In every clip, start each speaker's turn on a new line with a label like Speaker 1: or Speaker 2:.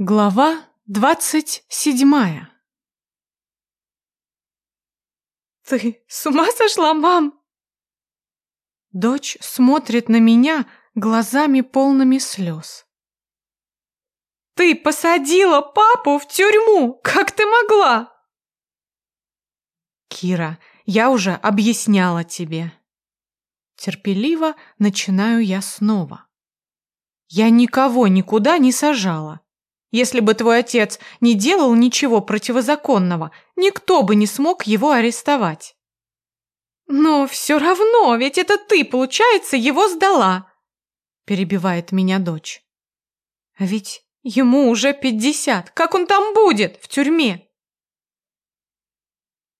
Speaker 1: Глава двадцать седьмая
Speaker 2: «Ты с ума сошла, мам?»
Speaker 1: Дочь смотрит на меня глазами полными слез.
Speaker 2: «Ты посадила папу в тюрьму! Как ты могла?»
Speaker 1: «Кира, я уже объясняла тебе». Терпеливо начинаю я снова. Я никого никуда не сажала. Если бы твой отец не делал ничего противозаконного, никто бы не смог его арестовать.
Speaker 2: Но все равно, ведь это ты, получается, его сдала, перебивает меня дочь. А ведь ему уже пятьдесят. Как он там будет в тюрьме?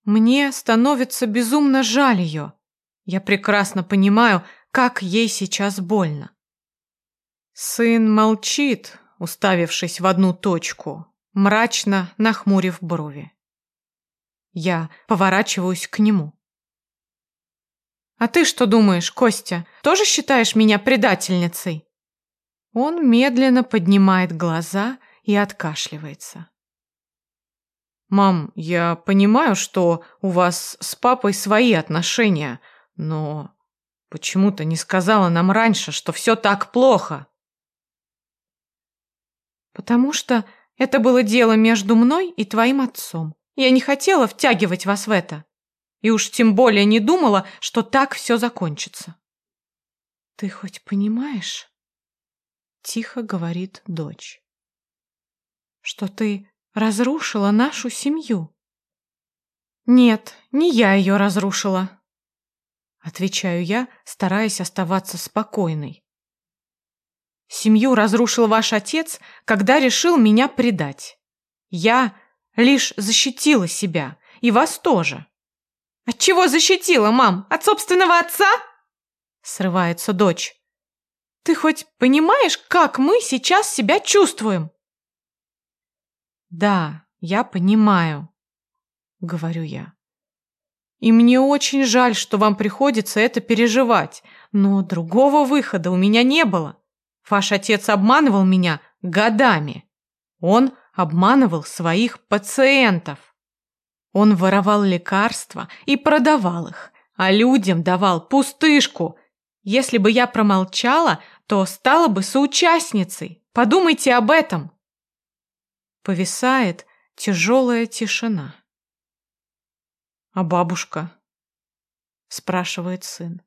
Speaker 1: Мне становится безумно жаль ее. Я прекрасно понимаю, как ей сейчас больно. Сын молчит, уставившись в одну точку, мрачно нахмурив брови. Я поворачиваюсь к нему. «А ты что думаешь, Костя, тоже считаешь меня предательницей?» Он медленно поднимает глаза и откашливается. «Мам, я понимаю, что у вас с папой свои отношения, но почему то не сказала нам раньше, что все так плохо?» Потому что это было дело между мной и твоим отцом. Я не хотела втягивать вас в это. И уж тем более не думала, что так все закончится. Ты хоть понимаешь? Тихо говорит дочь. Что ты разрушила нашу семью. Нет, не я ее разрушила. Отвечаю я, стараясь оставаться спокойной. Семью разрушил ваш отец, когда решил меня предать. Я лишь защитила себя, и вас тоже.
Speaker 2: От чего защитила, мам? От собственного отца?
Speaker 1: Срывается дочь. Ты хоть понимаешь, как мы сейчас себя чувствуем? Да, я понимаю, говорю я. И мне очень жаль, что вам приходится это переживать, но другого выхода у меня не было. Ваш отец обманывал меня годами. Он обманывал своих пациентов. Он воровал лекарства и продавал их, а людям давал пустышку. Если бы я промолчала, то стала бы соучастницей. Подумайте об этом. Повисает тяжелая тишина. «А бабушка?» – спрашивает сын.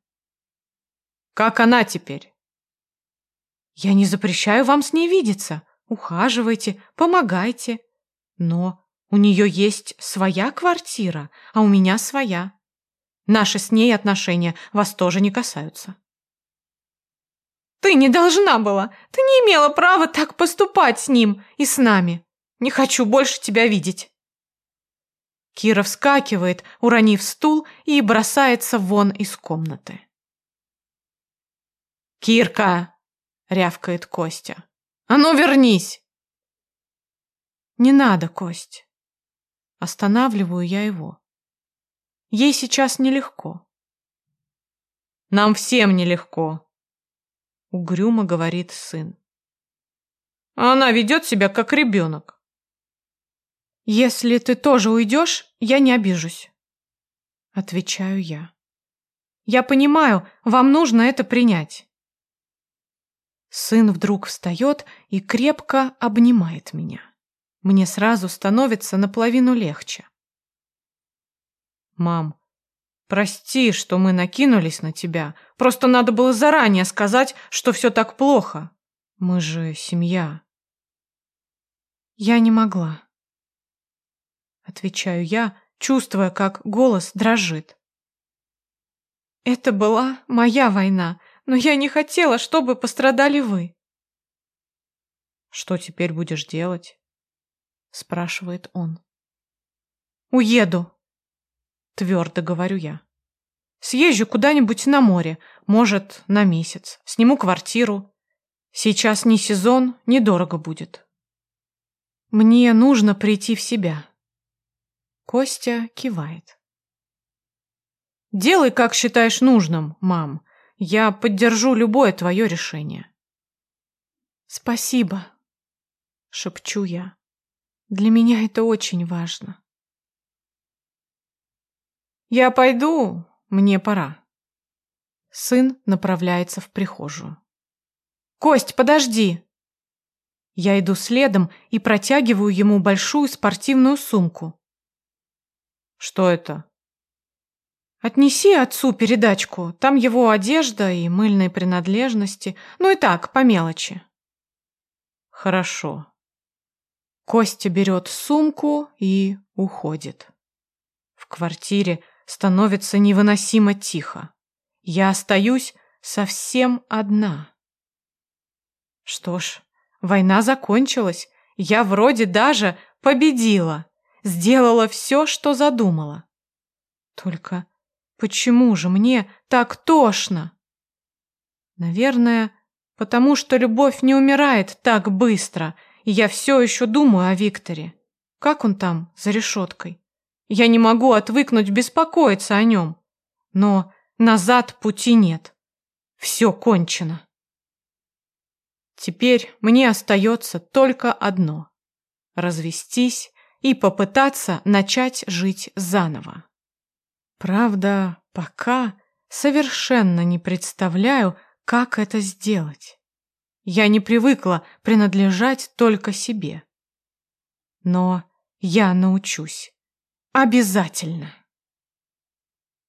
Speaker 1: «Как она теперь?» Я не запрещаю вам с ней видеться. Ухаживайте, помогайте. Но у нее есть своя квартира, а у меня своя. Наши с ней отношения вас тоже не касаются.
Speaker 2: Ты не должна была. Ты не имела права так поступать с ним и с нами. Не хочу больше тебя видеть.
Speaker 1: Кира вскакивает, уронив стул, и бросается вон из комнаты. «Кирка!» Рявкает Костя. «А ну, вернись!» «Не надо, Кость!» Останавливаю я его. Ей сейчас нелегко. «Нам всем нелегко!» Угрюмо говорит сын. А она ведет себя как ребенок. «Если ты тоже уйдешь, я не обижусь», — отвечаю я. «Я понимаю, вам нужно это принять. Сын вдруг встает и крепко обнимает меня. Мне сразу становится наполовину легче. «Мам, прости, что мы накинулись на тебя. Просто надо было заранее сказать, что все так плохо. Мы же семья». «Я не могла», — отвечаю я, чувствуя, как голос дрожит. «Это была моя война, но я не хотела, чтобы пострадали вы. Что теперь будешь делать? спрашивает он. Уеду, твердо говорю я. Съезжу куда-нибудь на море, может, на месяц. Сниму квартиру. Сейчас не сезон, недорого будет. Мне нужно прийти в себя. Костя кивает. Делай, как считаешь нужным, мам. Я поддержу любое твое решение. Спасибо, шепчу я. Для меня это очень важно. Я пойду, мне пора. Сын направляется в прихожую. Кость, подожди! Я иду следом и протягиваю ему большую спортивную сумку. Что это? Отнеси отцу передачку. Там его одежда и мыльные принадлежности. Ну и так, по мелочи. Хорошо. Костя берет сумку и уходит. В квартире становится невыносимо тихо. Я остаюсь совсем одна. Что ж, война закончилась. Я вроде даже победила. Сделала все, что задумала. Только почему же мне так тошно? Наверное, потому что любовь не умирает так быстро, и я все еще думаю о Викторе. Как он там, за решеткой? Я не могу отвыкнуть беспокоиться о нем. Но назад пути нет. Все кончено. Теперь мне остается только одно – развестись и попытаться начать жить заново. Правда, пока совершенно не представляю, как это сделать. Я не привыкла принадлежать только себе. Но я научусь. Обязательно.